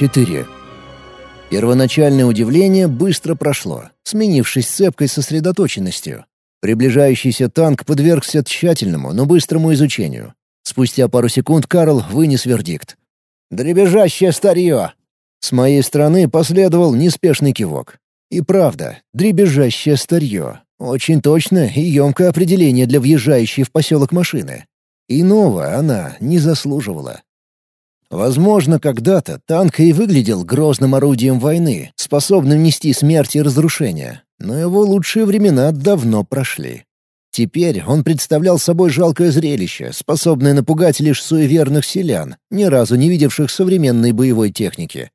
4. Первоначальное удивление быстро прошло, сменившись цепкой сосредоточенностью. Приближающийся танк подвергся тщательному, но быстрому изучению. Спустя пару секунд Карл вынес вердикт. «Дребезжащее старье!» С моей стороны последовал неспешный кивок. И правда, дребезжащее старье. Очень точно и емкое определение для въезжающей в поселок машины. Иного она не заслуживала. Возможно, когда-то танк и выглядел грозным орудием войны, способным нести смерть и разрушение, но его лучшие времена давно прошли. Теперь он представлял собой жалкое зрелище, способное напугать лишь суеверных селян, ни разу не видевших современной боевой техники.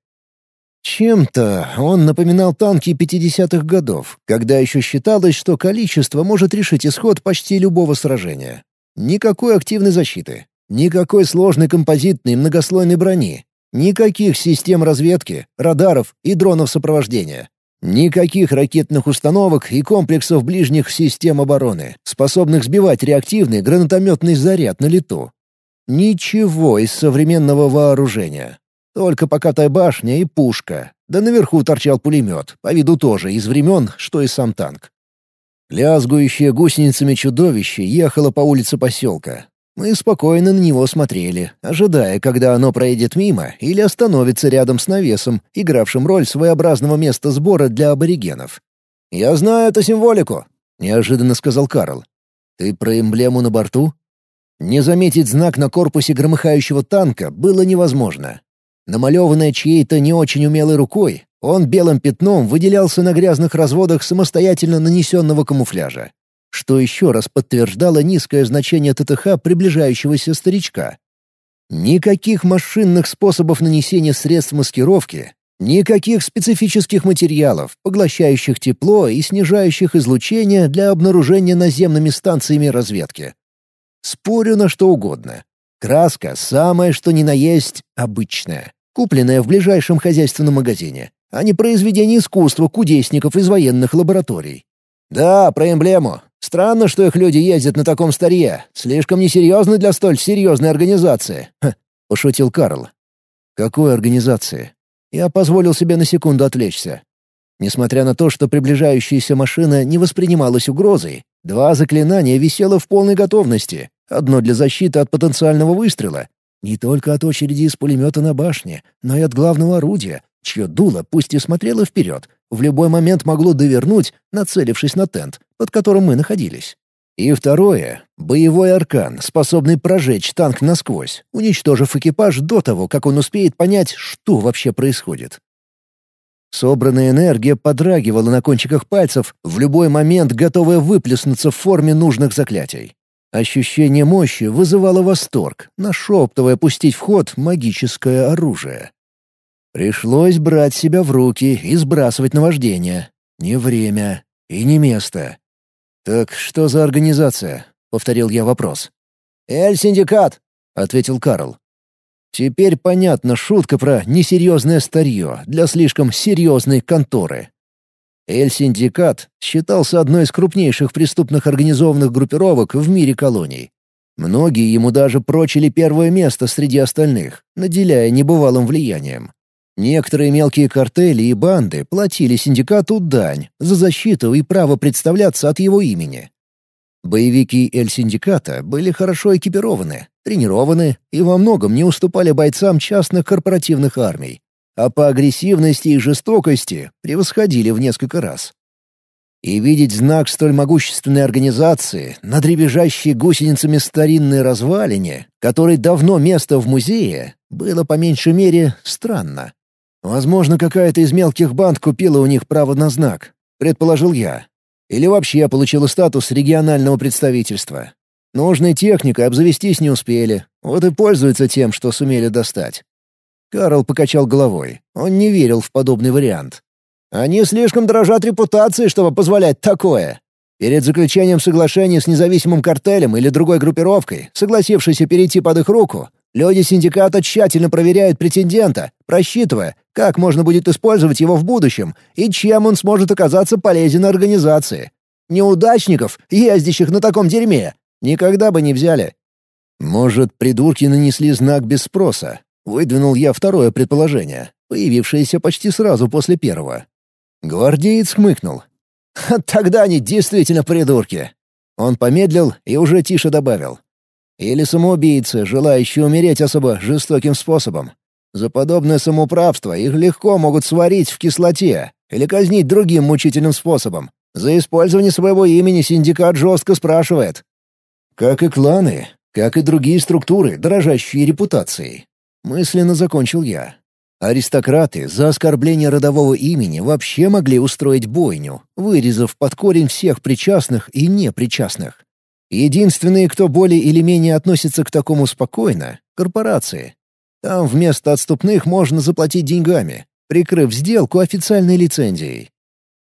Чем-то он напоминал танки 50-х годов, когда еще считалось, что количество может решить исход почти любого сражения. Никакой активной защиты, никакой сложной композитной многослойной брони, никаких систем разведки, радаров и дронов сопровождения. Никаких ракетных установок и комплексов ближних систем обороны, способных сбивать реактивный гранатометный заряд на лету. Ничего из современного вооружения. Только покатая башня и пушка. Да наверху торчал пулемет, по виду тоже из времен, что и сам танк. Лязгующее гусеницами чудовище ехало по улице поселка, мы спокойно на него смотрели, ожидая, когда оно проедет мимо или остановится рядом с навесом, игравшим роль своеобразного места сбора для аборигенов. «Я знаю эту символику», — неожиданно сказал Карл. «Ты про эмблему на борту?» Не заметить знак на корпусе громыхающего танка было невозможно. Намалеванное чьей-то не очень умелой рукой, он белым пятном выделялся на грязных разводах самостоятельно нанесенного камуфляжа что еще раз подтверждало низкое значение ТТХ приближающегося старичка. Никаких машинных способов нанесения средств маскировки, никаких специфических материалов, поглощающих тепло и снижающих излучение для обнаружения наземными станциями разведки. Спорю на что угодно. Краска самая что ни на есть обычная, купленная в ближайшем хозяйственном магазине, а не произведение искусства кудесников из военных лабораторий. «Да, про эмблему. Странно, что их люди ездят на таком старье. Слишком несерьезно для столь серьезной организации», Ха, — пошутил Карл. «Какой организации?» Я позволил себе на секунду отвлечься. Несмотря на то, что приближающаяся машина не воспринималась угрозой, два заклинания висело в полной готовности. Одно для защиты от потенциального выстрела. Не только от очереди из пулемета на башне, но и от главного орудия, чье дуло, пусть и смотрело вперед, в любой момент могло довернуть, нацелившись на тент, под которым мы находились. И второе — боевой аркан, способный прожечь танк насквозь, уничтожив экипаж до того, как он успеет понять, что вообще происходит. Собранная энергия подрагивала на кончиках пальцев, в любой момент готовая выплеснуться в форме нужных заклятий. Ощущение мощи вызывало восторг, нашептывая пустить в ход магическое оружие. Пришлось брать себя в руки и сбрасывать наваждение. Не время и не место. «Так что за организация?» — повторил я вопрос. «Эль-синдикат», — ответил Карл. Теперь понятна шутка про несерьезное старье для слишком серьезной конторы. Эль-синдикат считался одной из крупнейших преступных организованных группировок в мире колоний. Многие ему даже прочили первое место среди остальных, наделяя небывалым влиянием. Некоторые мелкие картели и банды платили синдикату дань за защиту и право представляться от его имени. Боевики Эль-Синдиката были хорошо экипированы, тренированы и во многом не уступали бойцам частных корпоративных армий, а по агрессивности и жестокости превосходили в несколько раз. И видеть знак столь могущественной организации на дребезжащей гусеницами старинной развалине, которой давно место в музее, было по меньшей мере странно. Возможно, какая-то из мелких банд купила у них право на знак, предположил я. Или вообще получила статус регионального представительства. Нужной техникой обзавестись не успели, вот и пользуются тем, что сумели достать. Карл покачал головой. Он не верил в подобный вариант. «Они слишком дорожат репутацией, чтобы позволять такое. Перед заключением соглашения с независимым картелем или другой группировкой, согласившейся перейти под их руку, люди синдиката тщательно проверяют претендента, просчитывая, как можно будет использовать его в будущем и чем он сможет оказаться полезен организации. Неудачников, ездящих на таком дерьме, никогда бы не взяли. Может, придурки нанесли знак без спроса? Выдвинул я второе предположение. появившееся почти сразу после первого. Гвардеец хмыкнул. «Тогда они действительно придурки!» Он помедлил и уже тише добавил. «Или самоубийцы, желающие умереть особо жестоким способом. За подобное самоуправство их легко могут сварить в кислоте или казнить другим мучительным способом. За использование своего имени синдикат жестко спрашивает. Как и кланы, как и другие структуры, дорожащие репутацией. Мысленно закончил я. Аристократы за оскорбление родового имени вообще могли устроить бойню, вырезав под корень всех причастных и непричастных. Единственные, кто более или менее относится к такому спокойно — корпорации. Там вместо отступных можно заплатить деньгами, прикрыв сделку официальной лицензией.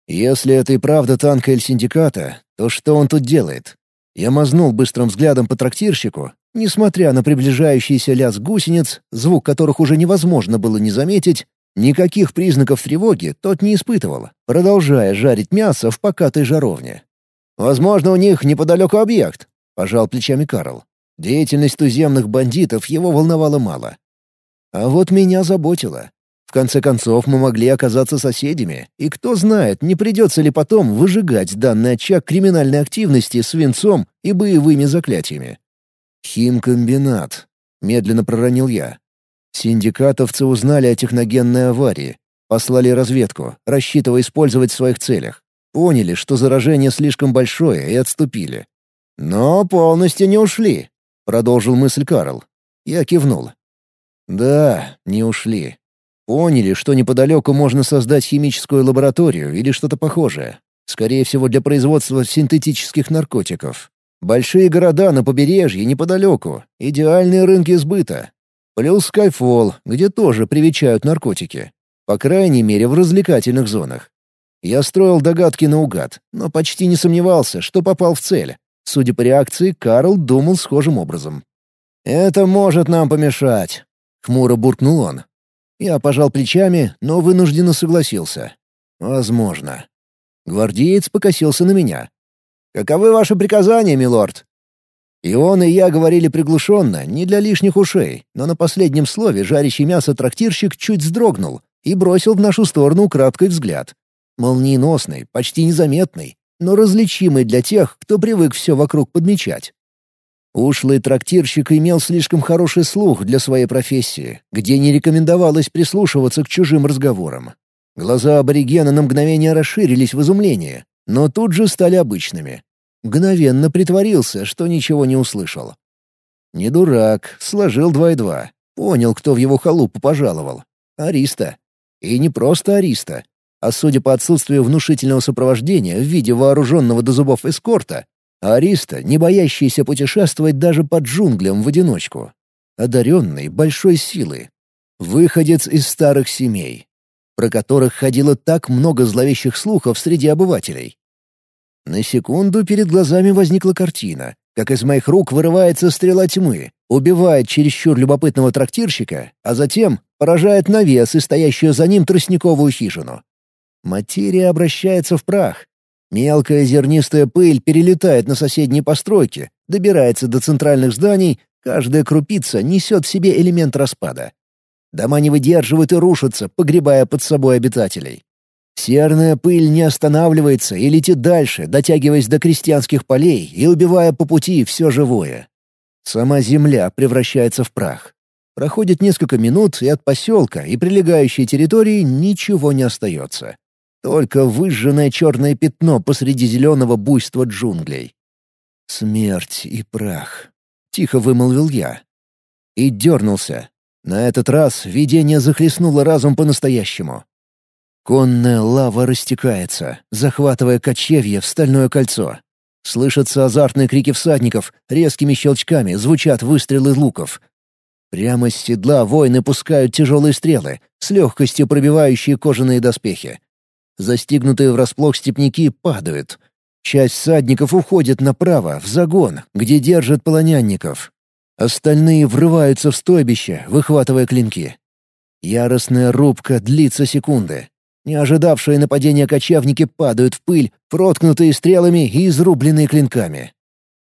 Если это и правда танк Эль-Синдиката, то что он тут делает? Я мазнул быстрым взглядом по трактирщику. Несмотря на приближающийся лязг гусениц, звук которых уже невозможно было не заметить, никаких признаков тревоги тот не испытывал, продолжая жарить мясо в покатой жаровне. «Возможно, у них неподалеку объект», — пожал плечами Карл. Деятельность туземных бандитов его волновала мало. А вот меня заботило. В конце концов, мы могли оказаться соседями, и кто знает, не придется ли потом выжигать данный очаг криминальной активности свинцом и боевыми заклятиями. «Химкомбинат», — медленно проронил я. Синдикатовцы узнали о техногенной аварии, послали разведку, рассчитывая использовать в своих целях. Поняли, что заражение слишком большое, и отступили. «Но полностью не ушли», — продолжил мысль Карл. Я кивнул. «Да, не ушли. Поняли, что неподалеку можно создать химическую лабораторию или что-то похожее. Скорее всего, для производства синтетических наркотиков. Большие города на побережье неподалеку. Идеальные рынки сбыта. Плюс Скайфолл, где тоже привечают наркотики. По крайней мере, в развлекательных зонах. Я строил догадки наугад, но почти не сомневался, что попал в цель. Судя по реакции, Карл думал схожим образом. «Это может нам помешать», — хмуро буркнул он. Я пожал плечами, но вынужденно согласился. «Возможно». Гвардеец покосился на меня. «Каковы ваши приказания, милорд?» И он, и я говорили приглушенно, не для лишних ушей, но на последнем слове жарящий мясо трактирщик чуть вздрогнул и бросил в нашу сторону краткий взгляд. Молниеносный, почти незаметный, но различимый для тех, кто привык все вокруг подмечать. Ушлый трактирщик имел слишком хороший слух для своей профессии, где не рекомендовалось прислушиваться к чужим разговорам. Глаза аборигена на мгновение расширились в изумлении, но тут же стали обычными. Мгновенно притворился, что ничего не услышал. Не дурак, сложил два и два. Понял, кто в его халупу пожаловал. Ариста. И не просто Ариста, а судя по отсутствию внушительного сопровождения в виде вооруженного до зубов эскорта, Ариста, не боящийся путешествовать даже под джунглям в одиночку. Одаренный большой силы. Выходец из старых семей, про которых ходило так много зловещих слухов среди обывателей. На секунду перед глазами возникла картина, как из моих рук вырывается стрела тьмы, убивает чересчур любопытного трактирщика, а затем поражает навес и стоящую за ним тростниковую хижину. Материя обращается в прах, Мелкая зернистая пыль перелетает на соседние постройки, добирается до центральных зданий, каждая крупица несет в себе элемент распада. Дома не выдерживают и рушатся, погребая под собой обитателей. Серная пыль не останавливается и летит дальше, дотягиваясь до крестьянских полей и убивая по пути все живое. Сама земля превращается в прах. Проходит несколько минут, и от поселка и прилегающей территории ничего не остается. Только выжженное черное пятно посреди зеленого буйства джунглей. «Смерть и прах», — тихо вымолвил я. И дернулся. На этот раз видение захлестнуло разум по-настоящему. Конная лава растекается, захватывая кочевье в стальное кольцо. Слышатся азартные крики всадников, резкими щелчками звучат выстрелы луков. Прямо с седла воины пускают тяжелые стрелы, с легкостью пробивающие кожаные доспехи. Застигнутые врасплох степняки падают. Часть всадников уходит направо, в загон, где держат полонянников. Остальные врываются в стойбище, выхватывая клинки. Яростная рубка длится секунды. Не ожидавшие нападения кочевники падают в пыль, проткнутые стрелами и изрубленные клинками.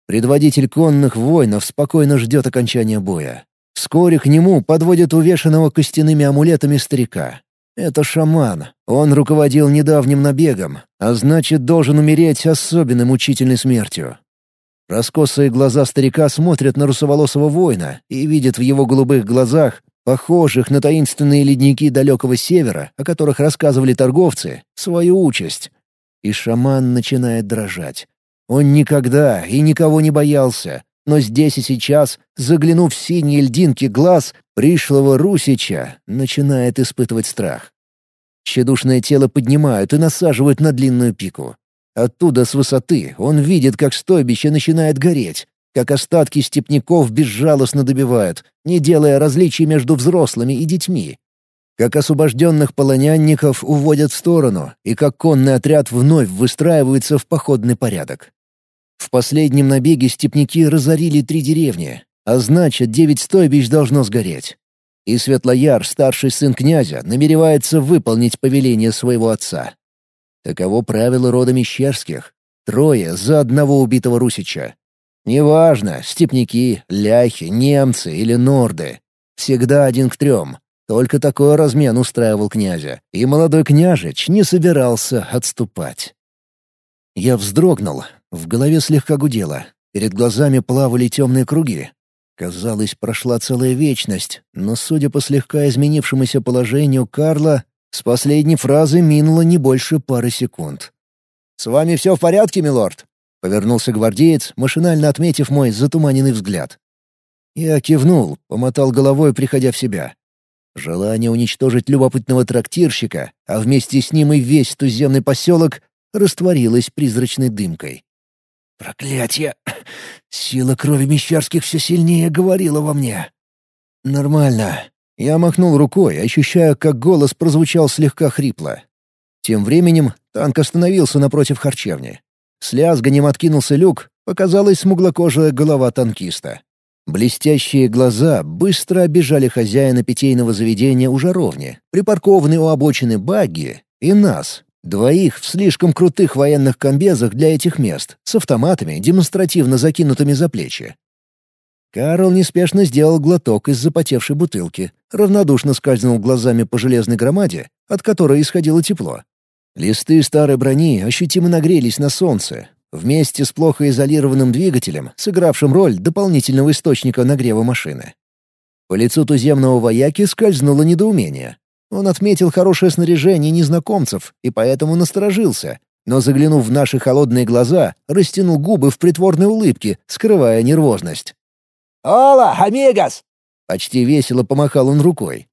Предводитель конных воинов спокойно ждет окончания боя. Вскоре к нему подводят увешанного костяными амулетами старика. Это шаман. Он руководил недавним набегом, а значит, должен умереть особенно мучительной смертью. Раскосые глаза старика смотрят на русоволосого воина и видят в его голубых глазах, похожих на таинственные ледники далекого севера, о которых рассказывали торговцы, свою участь. И шаман начинает дрожать. Он никогда и никого не боялся, но здесь и сейчас, заглянув в синие льдинки глаз, пришлого Русича начинает испытывать страх. Щедушное тело поднимают и насаживают на длинную пику. Оттуда, с высоты, он видит, как стойбище начинает гореть, как остатки степняков безжалостно добивают, не делая различий между взрослыми и детьми. Как освобожденных полонянников уводят в сторону, и как конный отряд вновь выстраивается в походный порядок. В последнем набеге степняки разорили три деревни, а значит, девять стойбищ должно сгореть. И Светлояр, старший сын князя, намеревается выполнить повеление своего отца. Таково правило рода Мещерских. Трое за одного убитого русича. Неважно, степняки, ляхи, немцы или норды. Всегда один к трем. Только такой размен устраивал князя, и молодой княжич не собирался отступать. Я вздрогнул, в голове слегка гудело, перед глазами плавали темные круги. Казалось, прошла целая вечность, но, судя по слегка изменившемуся положению Карла, с последней фразы минуло не больше пары секунд. «С вами все в порядке, милорд?» — повернулся гвардеец, машинально отметив мой затуманенный взгляд. Я кивнул, помотал головой, приходя в себя. Желание уничтожить любопытного трактирщика, а вместе с ним и весь туземный поселок, растворилось призрачной дымкой. «Проклятье! Сила крови Мещерских все сильнее говорила во мне». «Нормально. Я махнул рукой, ощущая, как голос прозвучал слегка хрипло. Тем временем танк остановился напротив харчевни. С лязганем откинулся люк, показалась смуглокожая голова танкиста. Блестящие глаза быстро обижали хозяина питейного заведения у жаровни, припаркованный у обочины багги, и нас, двоих в слишком крутых военных комбезах для этих мест, с автоматами, демонстративно закинутыми за плечи. Карл неспешно сделал глоток из запотевшей бутылки, равнодушно скользнул глазами по железной громаде, от которой исходило тепло. Листы старой брони ощутимо нагрелись на солнце, вместе с плохо изолированным двигателем, сыгравшим роль дополнительного источника нагрева машины. По лицу туземного вояки скользнуло недоумение. Он отметил хорошее снаряжение незнакомцев и поэтому насторожился, но, заглянув в наши холодные глаза, растянул губы в притворной улыбке, скрывая нервозность. «Ола, амигос!» Почти весело помахал он рукой.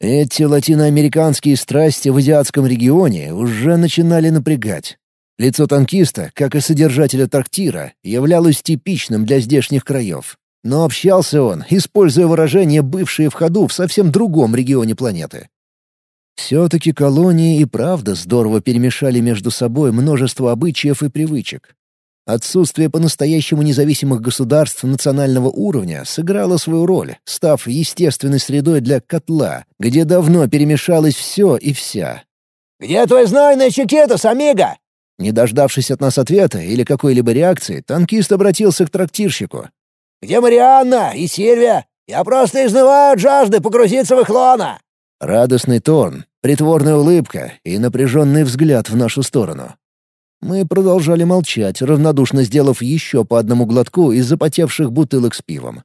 Эти латиноамериканские страсти в азиатском регионе уже начинали напрягать. Лицо танкиста, как и содержателя трактира, являлось типичным для здешних краев. Но общался он, используя выражения, бывшие в ходу в совсем другом регионе планеты. Все-таки колонии и правда здорово перемешали между собой множество обычаев и привычек. Отсутствие по-настоящему независимых государств национального уровня сыграло свою роль, став естественной средой для котла, где давно перемешалось все и вся. «Где твой знойный Чикитос, амиго?» Не дождавшись от нас ответа или какой-либо реакции, танкист обратился к трактирщику. «Где Марианна и Сильвия? Я просто изнываю от жажды погрузиться в их лоно!» Радостный тон, притворная улыбка и напряженный взгляд в нашу сторону. Мы продолжали молчать, равнодушно сделав еще по одному глотку из запотевших бутылок с пивом.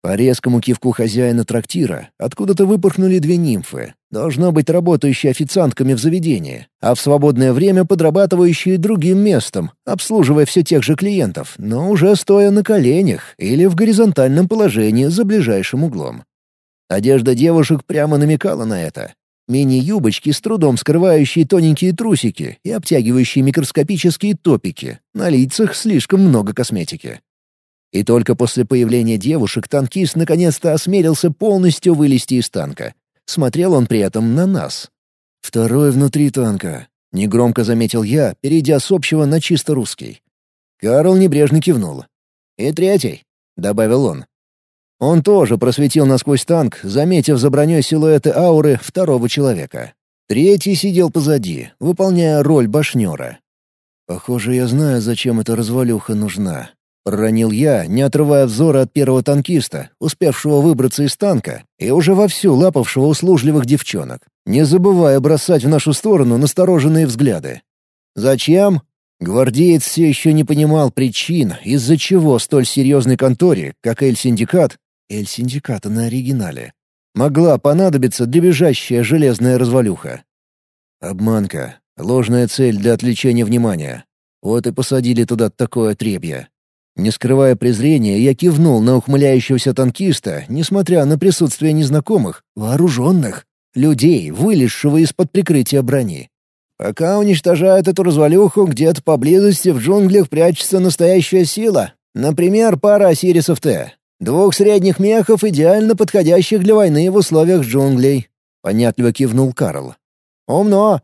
По резкому кивку хозяина трактира откуда-то выпорхнули две нимфы, должно быть работающие официантками в заведении, а в свободное время подрабатывающие другим местом, обслуживая все тех же клиентов, но уже стоя на коленях или в горизонтальном положении за ближайшим углом. Одежда девушек прямо намекала на это. Мини-юбочки, с трудом скрывающие тоненькие трусики и обтягивающие микроскопические топики. На лицах слишком много косметики. И только после появления девушек танкист наконец-то осмелился полностью вылезти из танка. Смотрел он при этом на нас. «Второй внутри танка», — негромко заметил я, перейдя с общего на чисто русский. Карл небрежно кивнул. «И третий», — добавил он. Он тоже просветил насквозь танк, заметив за броней силуэты ауры второго человека. Третий сидел позади, выполняя роль башнера. Похоже, я знаю, зачем эта развалюха нужна. — проронил я, не отрывая взора от первого танкиста, успевшего выбраться из танка и уже вовсю лапавшего услужливых девчонок, не забывая бросать в нашу сторону настороженные взгляды. «Зачем?» Гвардеец все еще не понимал причин, из-за чего столь серьезной конторе, как Эль-Синдикат, Эль-Синдиката на оригинале, могла понадобиться дребезжащая железная развалюха. Обманка, ложная цель для отвлечения внимания. Вот и посадили туда такое отребье. Не скрывая презрения, я кивнул на ухмыляющегося танкиста, несмотря на присутствие незнакомых, вооруженных, людей, вылезшего из-под прикрытия брони. Пока уничтожают эту развалюху, где-то поблизости в джунглях прячется настоящая сила. Например, пара Осирисов Т. Двух средних мехов, идеально подходящих для войны в условиях джунглей. Понятливо кивнул Карл. «Умно!»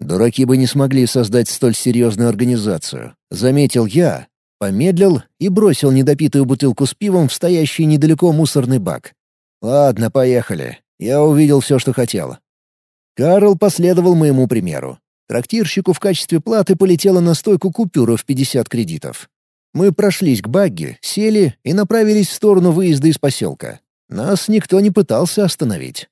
Дураки бы не смогли создать столь серьезную организацию. Заметил я, Помедлил и бросил недопитую бутылку с пивом в стоящий недалеко мусорный бак. «Ладно, поехали. Я увидел все, что хотел». Карл последовал моему примеру. Трактирщику в качестве платы полетела на стойку купюра в 50 кредитов. Мы прошлись к багги, сели и направились в сторону выезда из поселка. Нас никто не пытался остановить.